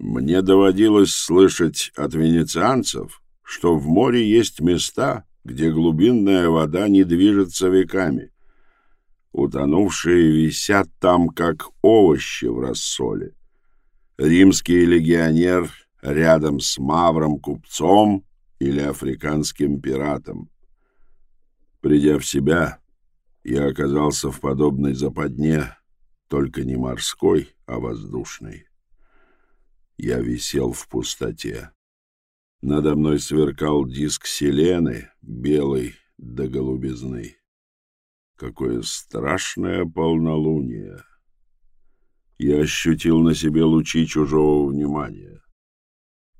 Мне доводилось слышать от венецианцев, что в море есть места, где глубинная вода не движется веками. Утонувшие висят там, как овощи в рассоле. Римский легионер рядом с мавром-купцом или африканским пиратом. Придя в себя, я оказался в подобной западне, только не морской, а воздушной. Я висел в пустоте. Надо мной сверкал диск селены, белый до голубизны. Какое страшное полнолуние! Я ощутил на себе лучи чужого внимания.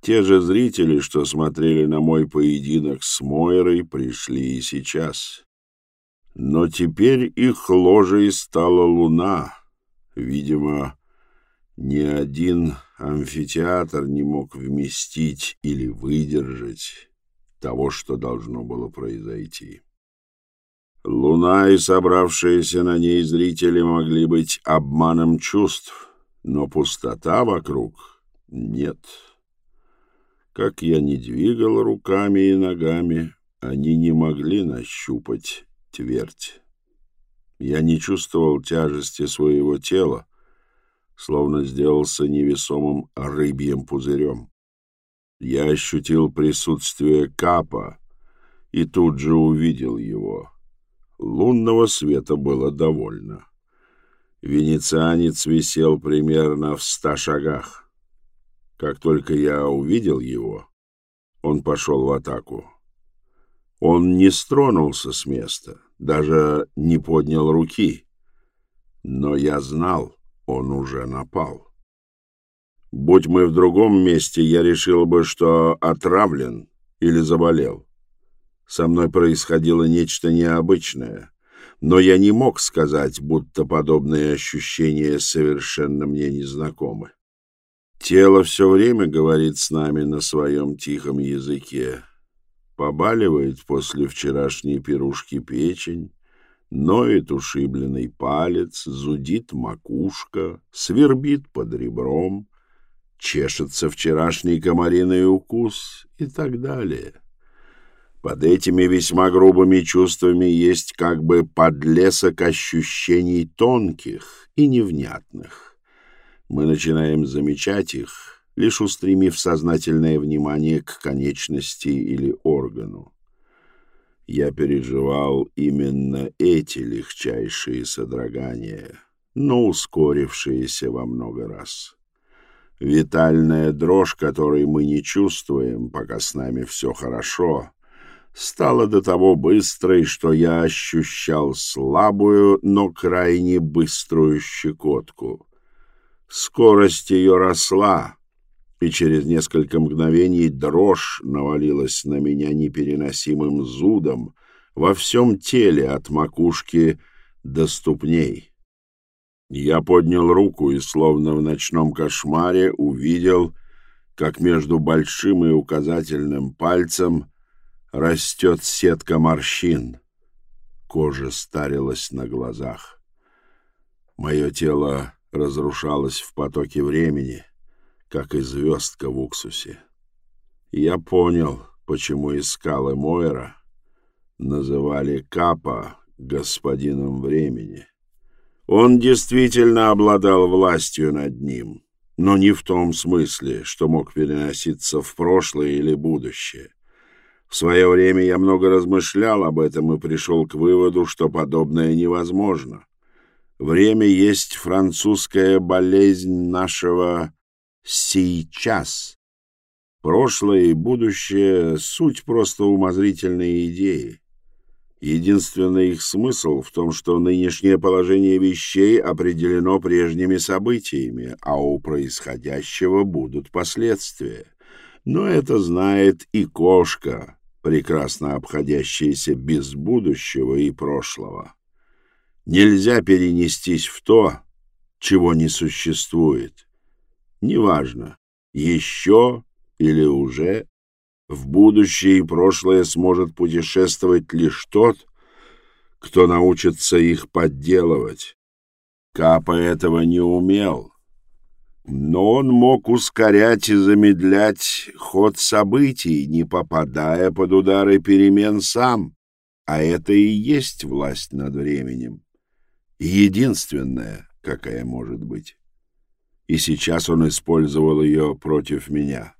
Те же зрители, что смотрели на мой поединок с Мойрой, пришли и сейчас. Но теперь их ложей стала луна. Видимо, ни один амфитеатр не мог вместить или выдержать того, что должно было произойти. Луна и собравшиеся на ней зрители могли быть обманом чувств, но пустота вокруг нет. Как я не двигал руками и ногами, они не могли нащупать твердь. Я не чувствовал тяжести своего тела, словно сделался невесомым рыбьим пузырем. Я ощутил присутствие капа и тут же увидел его. Лунного света было довольно. Венецианец висел примерно в ста шагах. Как только я увидел его, он пошел в атаку. Он не стронулся с места, даже не поднял руки. Но я знал, он уже напал. Будь мы в другом месте, я решил бы, что отравлен или заболел. Со мной происходило нечто необычное, но я не мог сказать, будто подобные ощущения совершенно мне незнакомы. Тело все время говорит с нами на своем тихом языке. Побаливает после вчерашней пирушки печень, ноет ушибленный палец, зудит макушка, свербит под ребром, чешется вчерашний комариный укус и так далее. Под этими весьма грубыми чувствами есть как бы подлесок ощущений тонких и невнятных мы начинаем замечать их, лишь устремив сознательное внимание к конечности или органу. Я переживал именно эти легчайшие содрогания, но ускорившиеся во много раз. Витальная дрожь, которой мы не чувствуем, пока с нами все хорошо, стала до того быстрой, что я ощущал слабую, но крайне быструю щекотку — Скорость ее росла, и через несколько мгновений дрожь навалилась на меня непереносимым зудом во всем теле от макушки до ступней. Я поднял руку и, словно в ночном кошмаре, увидел, как между большим и указательным пальцем растет сетка морщин. Кожа старилась на глазах. Мое тело разрушалась в потоке времени, как и звездка в уксусе. Я понял, почему искалы Мойра называли Капа господином времени. Он действительно обладал властью над ним, но не в том смысле, что мог переноситься в прошлое или будущее. В свое время я много размышлял об этом и пришел к выводу, что подобное невозможно. Время есть французская болезнь нашего «сейчас». Прошлое и будущее — суть просто умозрительные идеи. Единственный их смысл в том, что нынешнее положение вещей определено прежними событиями, а у происходящего будут последствия. Но это знает и кошка, прекрасно обходящаяся без будущего и прошлого. Нельзя перенестись в то, чего не существует. Неважно, еще или уже, в будущее и прошлое сможет путешествовать лишь тот, кто научится их подделывать. Капа этого не умел. но он мог ускорять и замедлять ход событий, не попадая под удары перемен сам, а это и есть власть над временем, единственная, какая может быть. И сейчас он использовал ее против меня.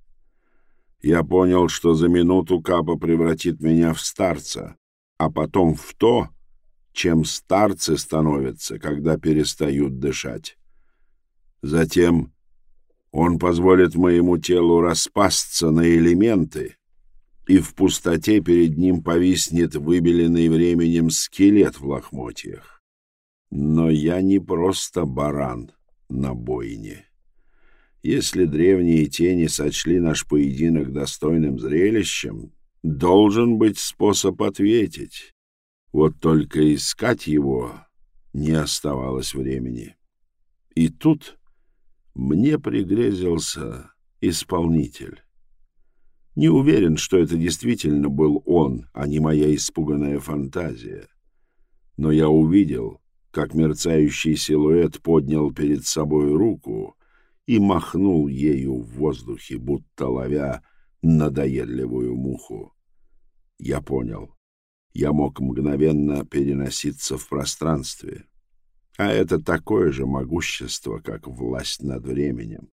Я понял, что за минуту Капа превратит меня в старца, а потом в то, чем старцы становятся, когда перестают дышать. Затем он позволит моему телу распасться на элементы, и в пустоте перед ним повиснет выбеленный временем скелет в лохмотьях. Но я не просто баран на бойне. Если древние тени сочли наш поединок достойным зрелищем, должен быть способ ответить. Вот только искать его не оставалось времени. И тут мне пригрезился исполнитель. Не уверен, что это действительно был он, а не моя испуганная фантазия. Но я увидел, как мерцающий силуэт поднял перед собой руку и махнул ею в воздухе, будто ловя надоедливую муху. Я понял. Я мог мгновенно переноситься в пространстве. А это такое же могущество, как власть над временем.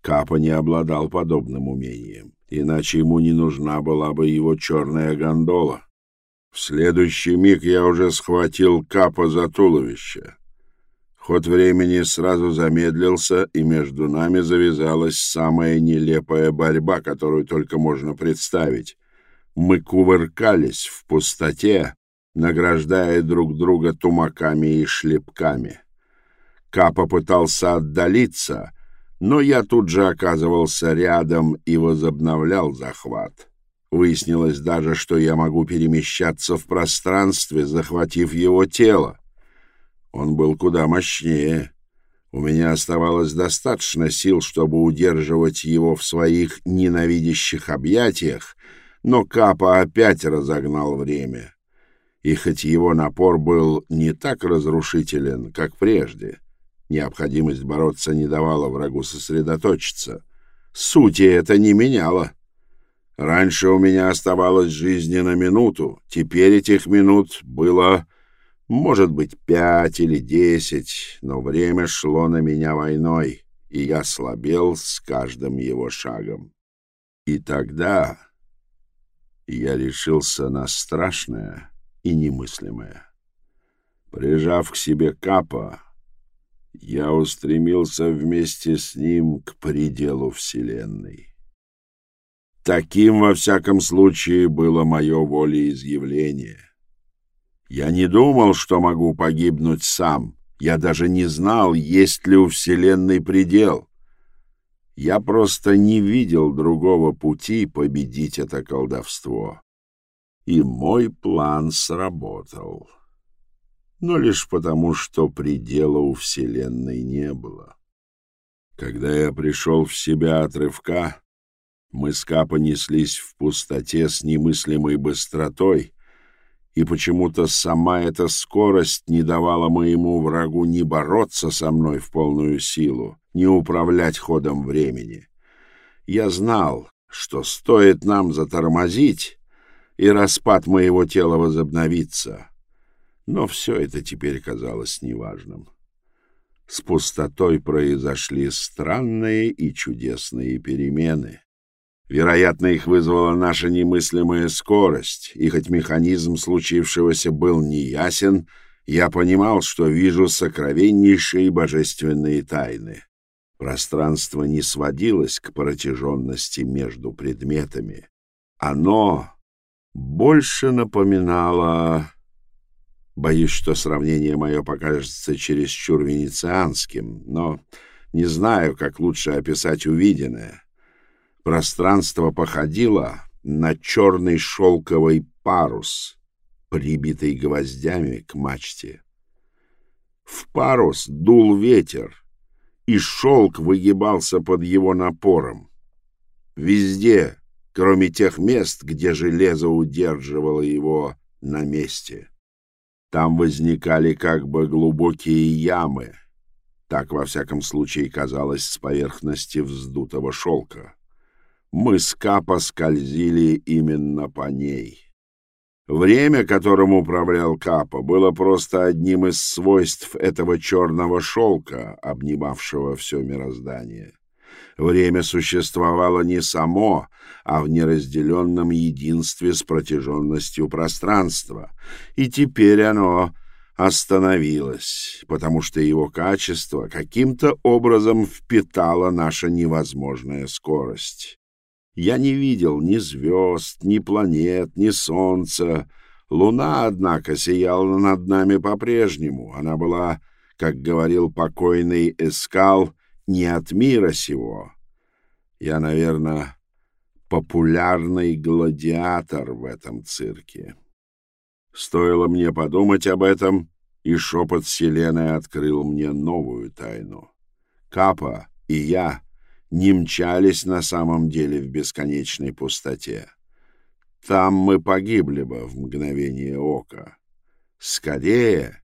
Капа не обладал подобным умением, иначе ему не нужна была бы его черная гондола. В следующий миг я уже схватил Капа за туловище. Ход времени сразу замедлился, и между нами завязалась самая нелепая борьба, которую только можно представить. Мы кувыркались в пустоте, награждая друг друга тумаками и шлепками. Капа пытался отдалиться, но я тут же оказывался рядом и возобновлял захват. Выяснилось даже, что я могу перемещаться в пространстве, захватив его тело. Он был куда мощнее. У меня оставалось достаточно сил, чтобы удерживать его в своих ненавидящих объятиях, но Капа опять разогнал время и хоть его напор был не так разрушителен, как прежде, необходимость бороться не давала врагу сосредоточиться. Сути это не меняло. Раньше у меня оставалось жизни на минуту, теперь этих минут было, может быть, пять или десять, но время шло на меня войной, и я слабел с каждым его шагом. И тогда я решился на страшное — и немыслимое. Прижав к себе Капа, я устремился вместе с ним к пределу Вселенной. Таким, во всяком случае, было мое волеизъявление. Я не думал, что могу погибнуть сам. Я даже не знал, есть ли у Вселенной предел. Я просто не видел другого пути победить это колдовство и мой план сработал. Но лишь потому, что предела у Вселенной не было. Когда я пришел в себя от рывка, мы с Капа неслись в пустоте с немыслимой быстротой, и почему-то сама эта скорость не давала моему врагу ни бороться со мной в полную силу, ни управлять ходом времени. Я знал, что стоит нам затормозить, и распад моего тела возобновится. Но все это теперь казалось неважным. С пустотой произошли странные и чудесные перемены. Вероятно, их вызвала наша немыслимая скорость, и хоть механизм случившегося был неясен, я понимал, что вижу сокровеннейшие божественные тайны. Пространство не сводилось к протяженности между предметами. Оно больше напоминала... Боюсь, что сравнение мое покажется чересчур венецианским, но не знаю, как лучше описать увиденное. Пространство походило на черный шелковый парус, прибитый гвоздями к мачте. В парус дул ветер, и шелк выгибался под его напором. Везде кроме тех мест, где железо удерживало его на месте. Там возникали как бы глубокие ямы, Так, во всяком случае, казалось с поверхности вздутого шелка. Мы с Капа скользили именно по ней. Время, которым управлял Капа, было просто одним из свойств этого черного шелка, обнимавшего все мироздание. Время существовало не само, а в неразделенном единстве с протяженностью пространства, и теперь оно остановилось, потому что его качество каким-то образом впитала наша невозможная скорость. Я не видел ни звезд, ни планет, ни солнца. Луна, однако, сияла над нами по-прежнему. Она была, как говорил покойный Эскал, не от мира сего. Я, наверное, популярный гладиатор в этом цирке. Стоило мне подумать об этом, и шепот Селены открыл мне новую тайну. Капа и я не мчались на самом деле в бесконечной пустоте. Там мы погибли бы в мгновение ока. Скорее,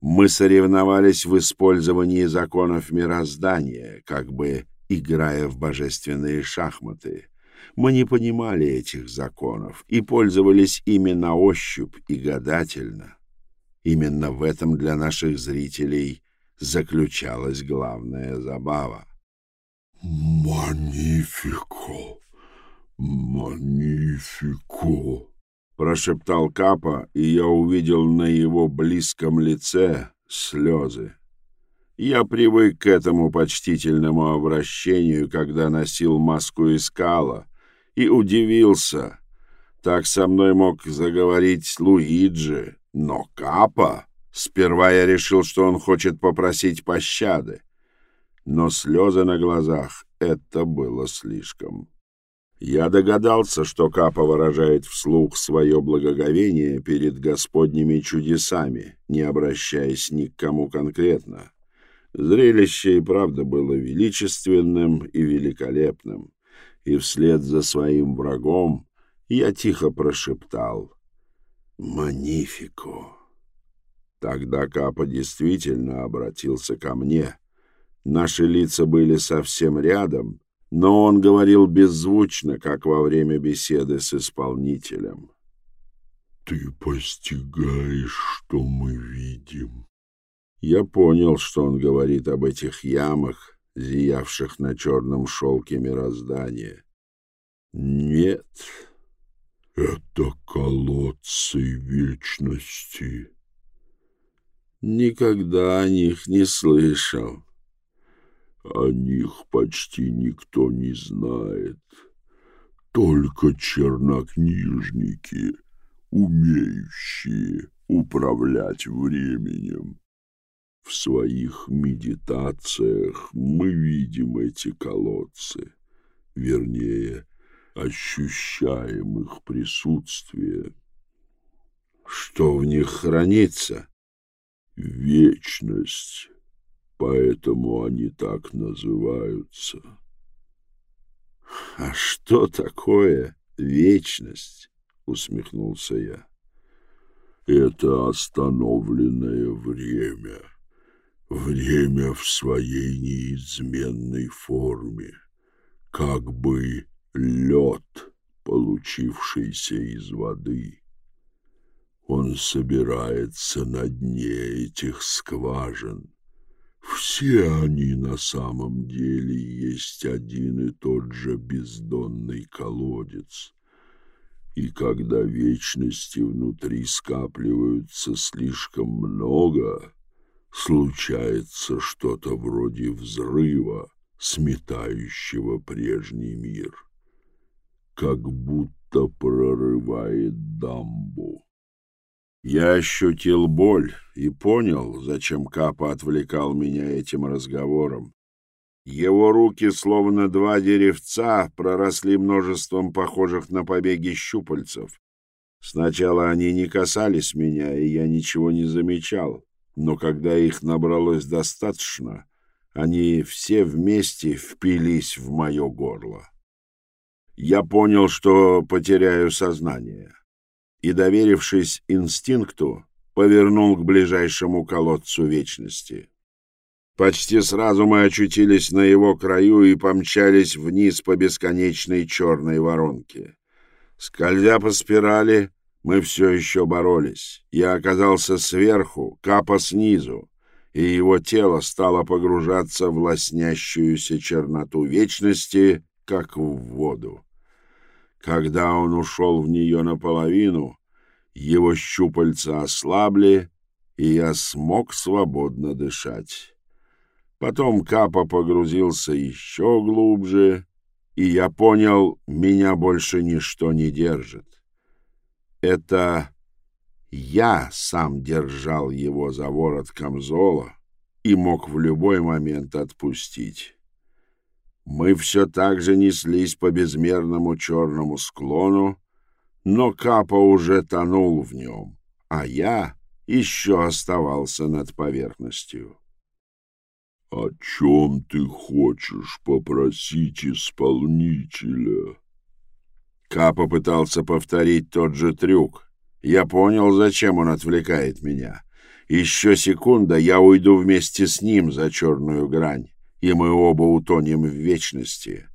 мы соревновались в использовании законов мироздания, как бы играя в божественные шахматы. Мы не понимали этих законов и пользовались ими на ощупь и гадательно. Именно в этом для наших зрителей заключалась главная забава. «Манифико! Манифико!» Прошептал Капа, и я увидел на его близком лице слезы. Я привык к этому почтительному обращению, когда носил маску из скала, и удивился. Так со мной мог заговорить Луиджи, но Капа... Сперва я решил, что он хочет попросить пощады но слезы на глазах — это было слишком. Я догадался, что Капа выражает вслух свое благоговение перед Господними чудесами, не обращаясь ни к кому конкретно. Зрелище и правда было величественным и великолепным, и вслед за своим врагом я тихо прошептал «Манифико». Тогда Капа действительно обратился ко мне — Наши лица были совсем рядом, но он говорил беззвучно, как во время беседы с исполнителем. «Ты постигаешь, что мы видим». Я понял, что он говорит об этих ямах, зиявших на черном шелке мироздания. «Нет». «Это колодцы вечности». «Никогда о них не слышал». О них почти никто не знает. Только чернокнижники, умеющие управлять временем. В своих медитациях мы видим эти колодцы, вернее, ощущаем их присутствие. Что в них хранится? Вечность поэтому они так называются. А что такое вечность? усмехнулся я. Это остановленное время. Время в своей неизменной форме, как бы лед, получившийся из воды. Он собирается на дне этих скважин, все они на самом деле есть один и тот же бездонный колодец. И когда вечности внутри скапливаются слишком много, случается что-то вроде взрыва, сметающего прежний мир, как будто прорывает дамбу. Я ощутил боль и понял, зачем Капа отвлекал меня этим разговором. Его руки, словно два деревца, проросли множеством похожих на побеги щупальцев. Сначала они не касались меня, и я ничего не замечал, но когда их набралось достаточно, они все вместе впились в мое горло. Я понял, что потеряю сознание и, доверившись инстинкту, повернул к ближайшему колодцу вечности. Почти сразу мы очутились на его краю и помчались вниз по бесконечной черной воронке. Скользя по спирали, мы все еще боролись. Я оказался сверху, Капа снизу, и его тело стало погружаться в лоснящуюся черноту вечности, как в воду. Когда он ушел в нее наполовину, его щупальца ослабли, и я смог свободно дышать. Потом Капа погрузился еще глубже, и я понял, меня больше ничто не держит. Это я сам держал его за ворот камзола и мог в любой момент отпустить. Мы все так же неслись по безмерному черному склону, но Капа уже тонул в нем, а я еще оставался над поверхностью. — О чем ты хочешь попросить исполнителя? Капа пытался повторить тот же трюк. Я понял, зачем он отвлекает меня. Еще секунда, я уйду вместе с ним за черную грань и мы оба утонем в вечности.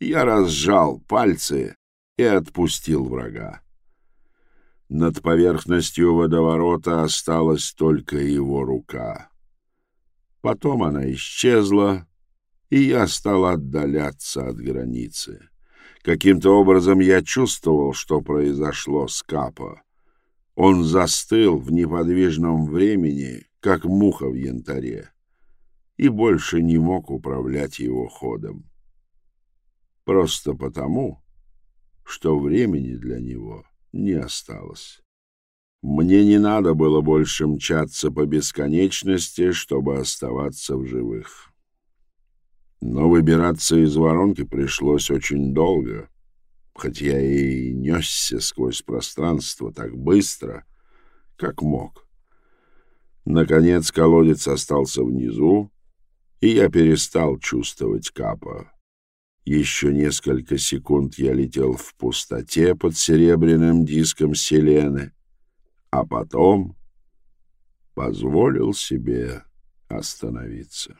Я разжал пальцы и отпустил врага. Над поверхностью водоворота осталась только его рука. Потом она исчезла, и я стал отдаляться от границы. Каким-то образом я чувствовал, что произошло с Капо. Он застыл в неподвижном времени, как муха в янтаре и больше не мог управлять его ходом. Просто потому, что времени для него не осталось. Мне не надо было больше мчаться по бесконечности, чтобы оставаться в живых. Но выбираться из воронки пришлось очень долго, хоть я и несся сквозь пространство так быстро, как мог. Наконец колодец остался внизу, и я перестал чувствовать Капа. Еще несколько секунд я летел в пустоте под серебряным диском Селены, а потом позволил себе остановиться.